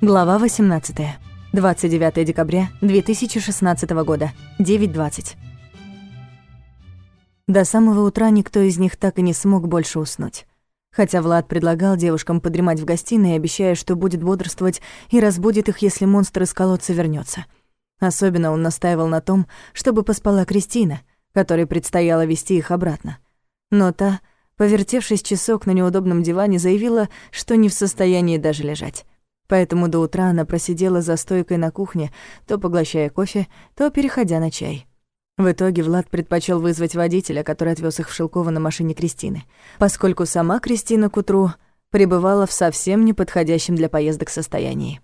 Глава 18. 29 декабря 2016 года. 9.20. До самого утра никто из них так и не смог больше уснуть. Хотя Влад предлагал девушкам подремать в гостиной, обещая, что будет бодрствовать и разбудит их, если монстр из колодца вернется. Особенно он настаивал на том, чтобы поспала Кристина, которой предстояло вести их обратно. Но та, повертевшись часок на неудобном диване, заявила, что не в состоянии даже лежать. Поэтому до утра она просидела за стойкой на кухне, то поглощая кофе, то переходя на чай. В итоге Влад предпочел вызвать водителя, который отвез их в Шелково на машине Кристины, поскольку сама Кристина к утру пребывала в совсем неподходящем для поездок состоянии.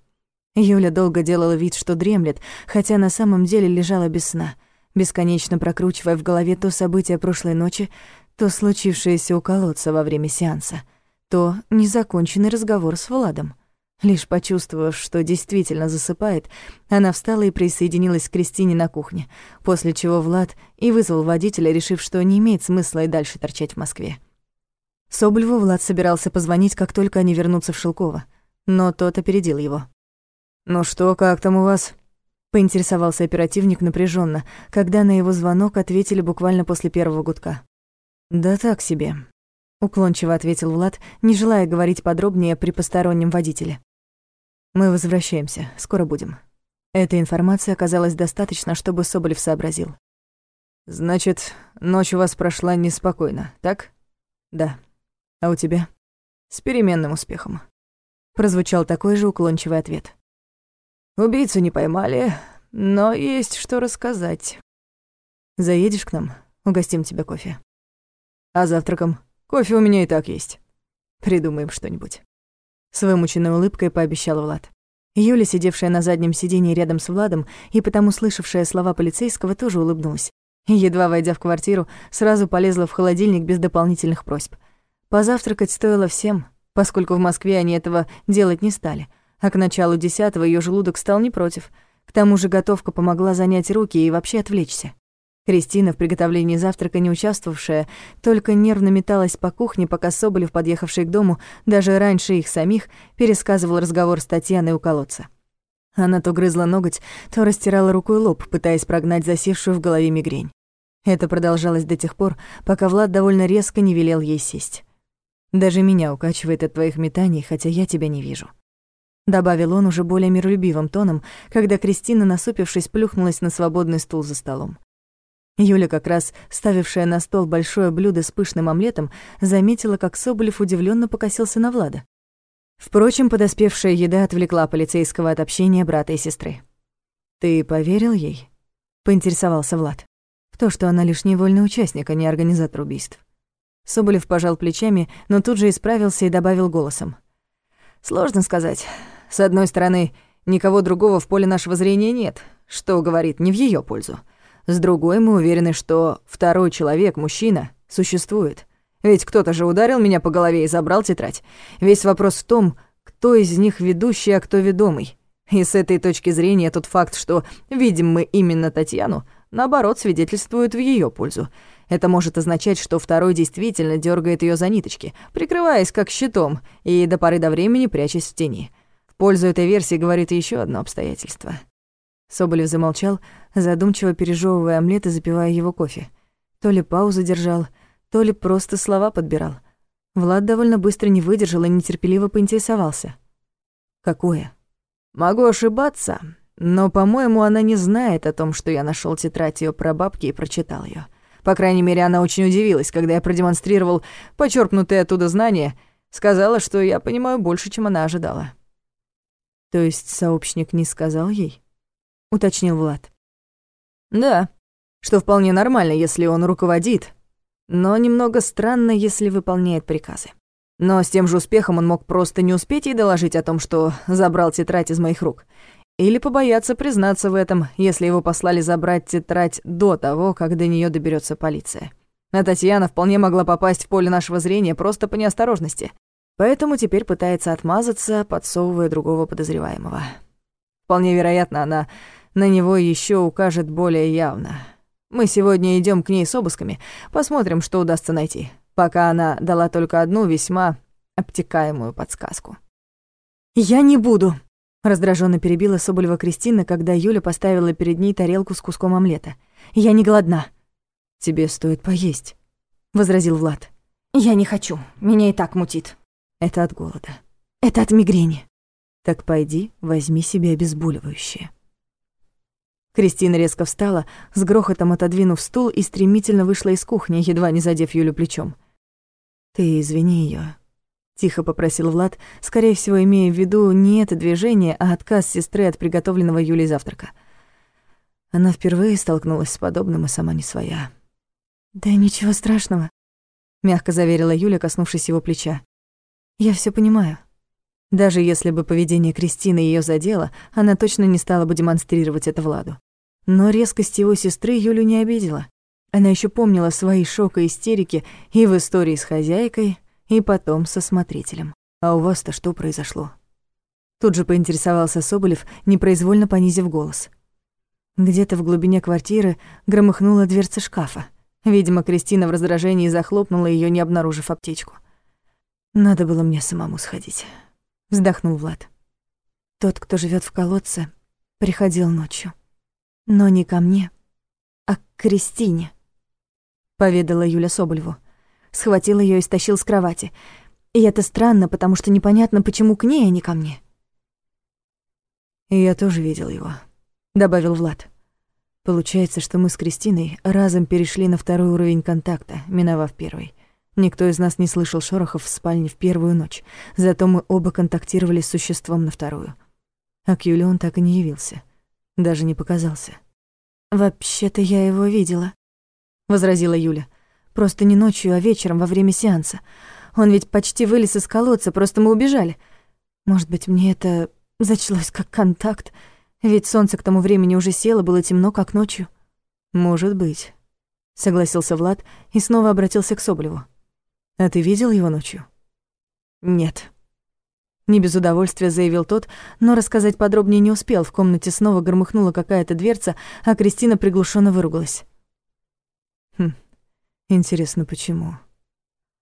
Юля долго делала вид, что дремлет, хотя на самом деле лежала без сна, бесконечно прокручивая в голове то событие прошлой ночи, то случившееся у колодца во время сеанса, то незаконченный разговор с Владом. Лишь почувствовав, что действительно засыпает, она встала и присоединилась к Кристине на кухне, после чего Влад и вызвал водителя, решив, что не имеет смысла и дальше торчать в Москве. Соболеву Влад собирался позвонить, как только они вернутся в Шелково, но тот опередил его. «Ну что, как там у вас?» — поинтересовался оперативник напряженно, когда на его звонок ответили буквально после первого гудка. «Да так себе», — уклончиво ответил Влад, не желая говорить подробнее при постороннем водителе. Мы возвращаемся, скоро будем. Этой информации оказалось достаточно, чтобы Соболев сообразил. Значит, ночь у вас прошла неспокойно, так? Да. А у тебя? С переменным успехом. Прозвучал такой же уклончивый ответ. Убийцу не поймали, но есть что рассказать. Заедешь к нам? Угостим тебя кофе. А завтраком? Кофе у меня и так есть. Придумаем что-нибудь. С вымученной улыбкой пообещал Влад. Юля, сидевшая на заднем сиденье рядом с Владом и потому слышавшая слова полицейского, тоже улыбнулась. Едва войдя в квартиру, сразу полезла в холодильник без дополнительных просьб. Позавтракать стоило всем, поскольку в Москве они этого делать не стали, а к началу десятого ее желудок стал не против. К тому же готовка помогла занять руки и вообще отвлечься. Кристина, в приготовлении завтрака не участвовавшая, только нервно металась по кухне, пока Соболев, подъехавший к дому, даже раньше их самих, пересказывал разговор с Татьяной у колодца. Она то грызла ноготь, то растирала рукой лоб, пытаясь прогнать засевшую в голове мигрень. Это продолжалось до тех пор, пока Влад довольно резко не велел ей сесть. «Даже меня укачивает от твоих метаний, хотя я тебя не вижу», — добавил он уже более миролюбивым тоном, когда Кристина, насупившись, плюхнулась на свободный стул за столом. Юля, как раз ставившая на стол большое блюдо с пышным омлетом, заметила, как Соболев удивленно покосился на Влада. Впрочем, подоспевшая еда отвлекла полицейского от общения брата и сестры. «Ты поверил ей?» — поинтересовался Влад. «В то, что она лишь невольный участник, а не организатор убийств». Соболев пожал плечами, но тут же исправился и добавил голосом. «Сложно сказать. С одной стороны, никого другого в поле нашего зрения нет, что говорит не в ее пользу. С другой, мы уверены, что второй человек, мужчина, существует. Ведь кто-то же ударил меня по голове и забрал тетрадь. Весь вопрос в том, кто из них ведущий, а кто ведомый. И с этой точки зрения тот факт, что видим мы именно Татьяну, наоборот, свидетельствует в ее пользу. Это может означать, что второй действительно дергает ее за ниточки, прикрываясь как щитом и до поры до времени прячась в тени. В пользу этой версии говорит еще одно обстоятельство — Соболев замолчал, задумчиво пережевывая омлет и запивая его кофе. То ли паузу держал, то ли просто слова подбирал. Влад довольно быстро не выдержал и нетерпеливо поинтересовался. «Какое?» «Могу ошибаться, но, по-моему, она не знает о том, что я нашел тетрадь ее прабабки и прочитал ее. По крайней мере, она очень удивилась, когда я продемонстрировал почерпнутые оттуда знания, сказала, что я понимаю больше, чем она ожидала». «То есть сообщник не сказал ей?» — уточнил Влад. «Да, что вполне нормально, если он руководит, но немного странно, если выполняет приказы. Но с тем же успехом он мог просто не успеть ей доложить о том, что забрал тетрадь из моих рук. Или побояться признаться в этом, если его послали забрать тетрадь до того, как до нее доберется полиция. А Татьяна вполне могла попасть в поле нашего зрения просто по неосторожности. Поэтому теперь пытается отмазаться, подсовывая другого подозреваемого. Вполне вероятно, она на него еще укажет более явно. Мы сегодня идем к ней с обысками, посмотрим, что удастся найти, пока она дала только одну весьма обтекаемую подсказку. «Я не буду», Раздраженно перебила Соболева Кристина, когда Юля поставила перед ней тарелку с куском омлета. «Я не голодна». «Тебе стоит поесть», — возразил Влад. «Я не хочу, меня и так мутит». «Это от голода». «Это от мигрени». «Так пойди, возьми себе обезболивающее». Кристина резко встала, с грохотом отодвинув стул и стремительно вышла из кухни, едва не задев Юлю плечом. «Ты извини её», — тихо попросил Влад, скорее всего, имея в виду не это движение, а отказ сестры от приготовленного Юлей завтрака. Она впервые столкнулась с подобным и сама не своя. «Да ничего страшного», — мягко заверила Юля, коснувшись его плеча. «Я всё понимаю». Даже если бы поведение Кристины её задело, она точно не стала бы демонстрировать это Владу. Но резкость его сестры Юлю не обидела. Она ещё помнила свои шок и истерики и в истории с хозяйкой, и потом со смотрителем. «А у вас-то что произошло?» Тут же поинтересовался Соболев, непроизвольно понизив голос. Где-то в глубине квартиры громыхнула дверца шкафа. Видимо, Кристина в раздражении захлопнула её, не обнаружив аптечку. «Надо было мне самому сходить», — вздохнул Влад. «Тот, кто живёт в колодце, приходил ночью. Но не ко мне, а к Кристине», — поведала Юля Соболеву. Схватил её и стащил с кровати. И это странно, потому что непонятно, почему к ней, а не ко мне. «И я тоже видел его», — добавил Влад. Получается, что мы с Кристиной разом перешли на второй уровень контакта, миновав первый. Никто из нас не слышал шорохов в спальне в первую ночь, зато мы оба контактировали с существом на вторую. А к Юле он так и не явился. Даже не показался. «Вообще-то я его видела», — возразила Юля. «Просто не ночью, а вечером, во время сеанса. Он ведь почти вылез из колодца, просто мы убежали. Может быть, мне это зачлось как контакт?» Ведь солнце к тому времени уже село, было темно, как ночью. Может быть, согласился Влад и снова обратился к Соболеву. А ты видел его ночью? Нет. Не без удовольствия заявил тот, но рассказать подробнее не успел. В комнате снова громыхнула какая-то дверца, а Кристина приглушенно выругалась. Хм, интересно, почему?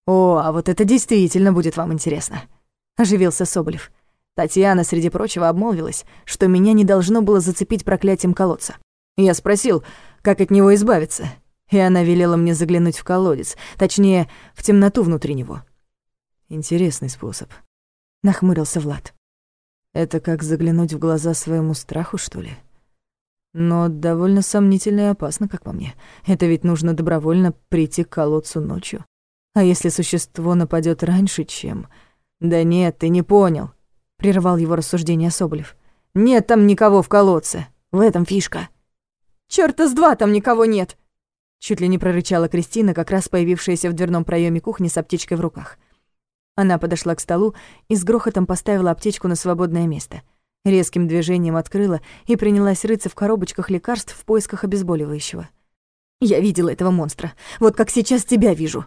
О, а вот это действительно будет вам интересно, оживился Соболев. Татьяна, среди прочего, обмолвилась, что меня не должно было зацепить проклятием колодца. Я спросил, как от него избавиться, и она велела мне заглянуть в колодец, точнее, в темноту внутри него. Интересный способ. Нахмурился Влад. Это как заглянуть в глаза своему страху, что ли? Но довольно сомнительно и опасно, как по мне. Это ведь нужно добровольно прийти к колодцу ночью. А если существо нападет раньше, чем... Да нет, ты не понял прервал его рассуждение Соболев. Нет там никого в колодце. В этом фишка. Чёрта с два там никого нет. Чуть ли не прорычала Кристина, как раз появившаяся в дверном проеме кухни с аптечкой в руках. Она подошла к столу и с грохотом поставила аптечку на свободное место. Резким движением открыла и принялась рыться в коробочках лекарств в поисках обезболивающего. «Я видела этого монстра. Вот как сейчас тебя вижу»,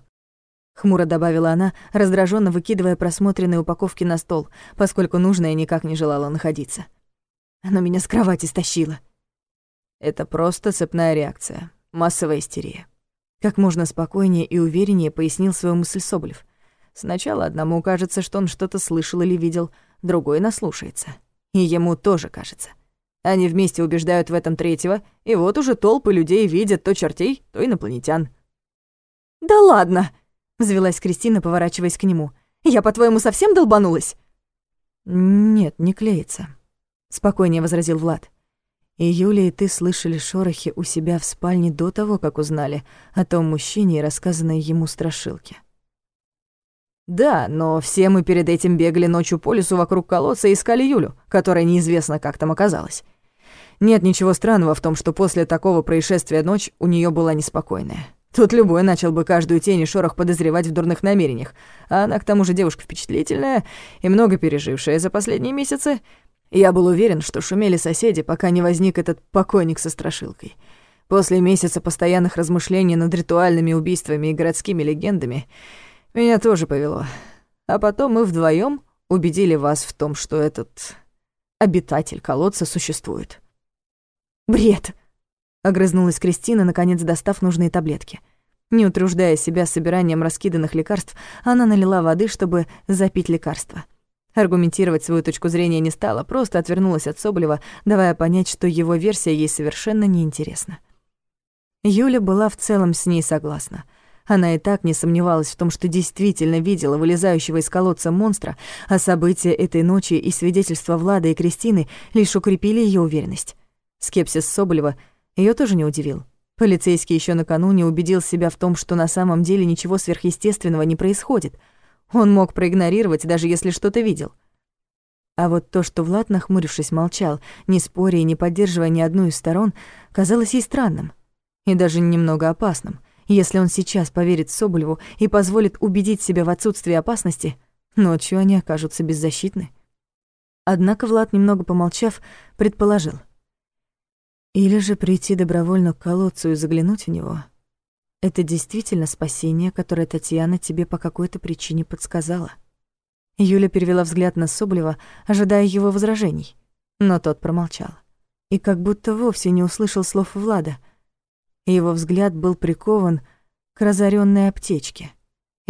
Хмуро добавила она, раздраженно выкидывая просмотренные упаковки на стол, поскольку нужное никак не желала находиться. Оно меня с кровати стащило. Это просто цепная реакция, массовая истерия. Как можно спокойнее и увереннее пояснил свою мысль Соболев. Сначала одному кажется, что он что-то слышал или видел, другой наслушается. И ему тоже кажется. Они вместе убеждают в этом третьего, и вот уже толпы людей видят то чертей, то инопланетян. «Да ладно!» Взвелась Кристина, поворачиваясь к нему. «Я, по-твоему, совсем долбанулась?» «Нет, не клеится», — спокойнее возразил Влад. «И Юля, и ты слышали шорохи у себя в спальне до того, как узнали о том мужчине и рассказанной ему страшилке». «Да, но все мы перед этим бегали ночью по лесу вокруг колодца и искали Юлю, которая неизвестно, как там оказалась. Нет ничего странного в том, что после такого происшествия ночь у нее была неспокойная. Тут любой начал бы каждую тень и шорох подозревать в дурных намерениях. А она к тому же девушка впечатлительная и много пережившая за последние месяцы. Я был уверен, что шумели соседи, пока не возник этот покойник со страшилкой. После месяца постоянных размышлений над ритуальными убийствами и городскими легендами меня тоже повело. А потом мы вдвоем убедили вас в том, что этот обитатель колодца существует. «Бред!» Огрызнулась Кристина, наконец достав нужные таблетки. Не утруждая себя собиранием раскиданных лекарств, она налила воды, чтобы запить лекарство. Аргументировать свою точку зрения не стала, просто отвернулась от Соболева, давая понять, что его версия ей совершенно неинтересна. Юля была в целом с ней согласна. Она и так не сомневалась в том, что действительно видела вылезающего из колодца монстра, а события этой ночи и свидетельства Влада и Кристины лишь укрепили ее уверенность. Скепсис Соболева ее тоже не удивил. Полицейский еще накануне убедил себя в том, что на самом деле ничего сверхъестественного не происходит — он мог проигнорировать, даже если что-то видел. А вот то, что Влад, нахмурившись, молчал, не споря и не поддерживая ни одну из сторон, казалось ей странным и даже немного опасным. Если он сейчас поверит Соболеву и позволит убедить себя в отсутствии опасности, ночью они окажутся беззащитны. Однако Влад, немного помолчав, предположил. Или же прийти добровольно к колодцу и заглянуть в него — это действительно спасение, которое Татьяна тебе по какой-то причине подсказала. Юля перевела взгляд на Соболева, ожидая его возражений, но тот промолчал. И как будто вовсе не услышал слов Влада. Его взгляд был прикован к разоренной аптечке —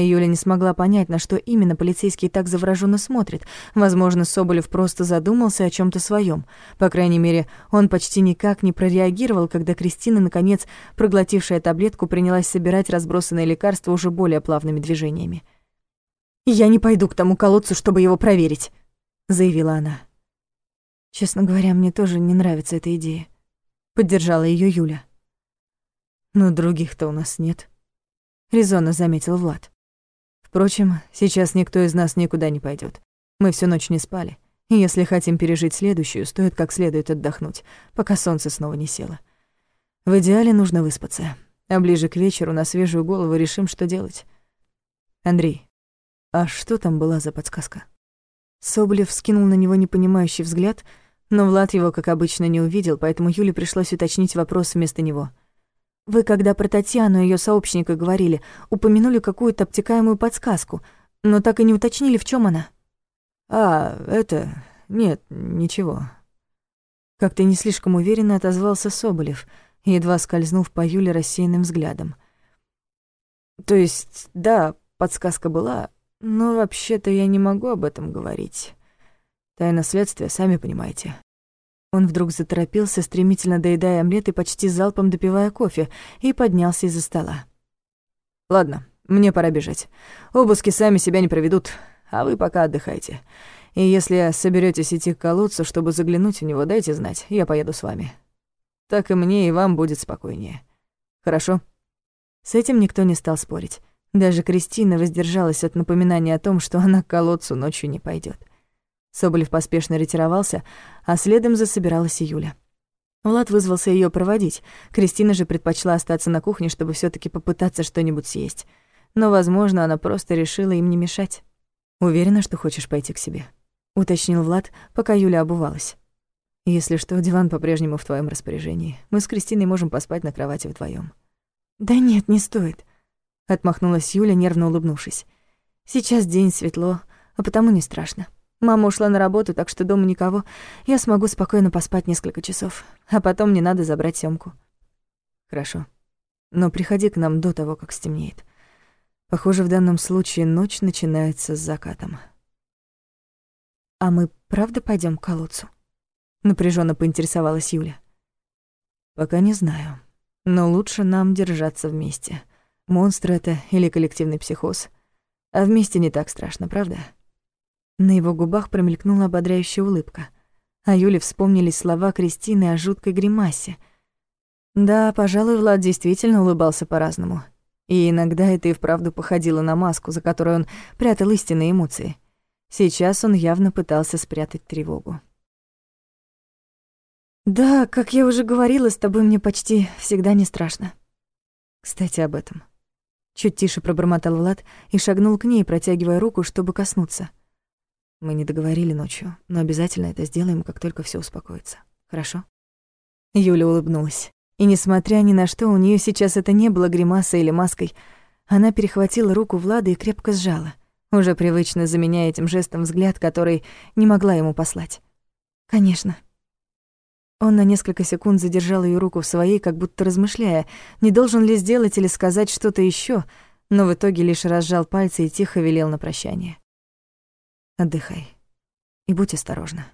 Юля не смогла понять, на что именно полицейский так завороженно смотрит. Возможно, Соболев просто задумался о чем то своем. По крайней мере, он почти никак не прореагировал, когда Кристина, наконец, проглотившая таблетку, принялась собирать разбросанные лекарства уже более плавными движениями. «Я не пойду к тому колодцу, чтобы его проверить», — заявила она. «Честно говоря, мне тоже не нравится эта идея», — поддержала ее Юля. «Но других-то у нас нет», — резонно заметил Влад. Впрочем, сейчас никто из нас никуда не пойдет. Мы всю ночь не спали. И если хотим пережить следующую, стоит как следует отдохнуть, пока солнце снова не село. В идеале нужно выспаться. А ближе к вечеру на свежую голову решим, что делать. Андрей, а что там была за подсказка? Соболев скинул на него непонимающий взгляд, но Влад его, как обычно, не увидел, поэтому Юле пришлось уточнить вопрос вместо него — вы, когда про Татьяну и её сообщника говорили, упомянули какую-то обтекаемую подсказку, но так и не уточнили, в чём она. А, это... Нет, ничего. Как-то не слишком уверенно отозвался Соболев, едва скользнув по Юле рассеянным взглядом. То есть, да, подсказка была, но вообще-то я не могу об этом говорить. Тайна следствия, сами понимаете. Он вдруг заторопился, стремительно доедая омлет и почти залпом допивая кофе, и поднялся из-за стола. «Ладно, мне пора бежать. Обыски сами себя не проведут, а вы пока отдыхайте. И если соберетесь идти к колодцу, чтобы заглянуть в него, дайте знать, я поеду с вами. Так и мне, и вам будет спокойнее. Хорошо?» С этим никто не стал спорить. Даже Кристина воздержалась от напоминания о том, что она к колодцу ночью не пойдет. Соболев поспешно ретировался, а следом засобиралась и Юля. Влад вызвался ее проводить. Кристина же предпочла остаться на кухне, чтобы все таки попытаться что-нибудь съесть. Но, возможно, она просто решила им не мешать. «Уверена, что хочешь пойти к себе?» — уточнил Влад, пока Юля обувалась. «Если что, диван по-прежнему в твоем распоряжении. Мы с Кристиной можем поспать на кровати вдвоем. «Да нет, не стоит», — отмахнулась Юля, нервно улыбнувшись. «Сейчас день светло, а потому не страшно». Мама ушла на работу, так что дома никого. Я смогу спокойно поспать несколько часов. А потом мне надо забрать Сёмку. Хорошо. Но приходи к нам до того, как стемнеет. Похоже, в данном случае ночь начинается с закатом. А мы правда пойдем к колодцу? Напряженно поинтересовалась Юля. Пока не знаю. Но лучше нам держаться вместе. Монстр это или коллективный психоз. А вместе не так страшно, правда? На его губах промелькнула ободряющая улыбка. А Юле вспомнились слова Кристины о жуткой гримасе. Да, пожалуй, Влад действительно улыбался по-разному. И иногда это и вправду походило на маску, за которой он прятал истинные эмоции. Сейчас он явно пытался спрятать тревогу. «Да, как я уже говорила, с тобой мне почти всегда не страшно. Кстати, об этом». Чуть тише пробормотал Влад и шагнул к ней, протягивая руку, чтобы коснуться. Мы не договорили ночью, но обязательно это сделаем, как только все успокоится. Хорошо?» Юля улыбнулась. И несмотря ни на что, у нее сейчас это не было гримасой или маской. Она перехватила руку Влада и крепко сжала, уже привычно заменяя этим жестом взгляд, который не могла ему послать. «Конечно». Он на несколько секунд задержал ее руку в своей, как будто размышляя, не должен ли сделать или сказать что-то еще, но в итоге лишь разжал пальцы и тихо велел на прощание. Отдыхай. И будь осторожна.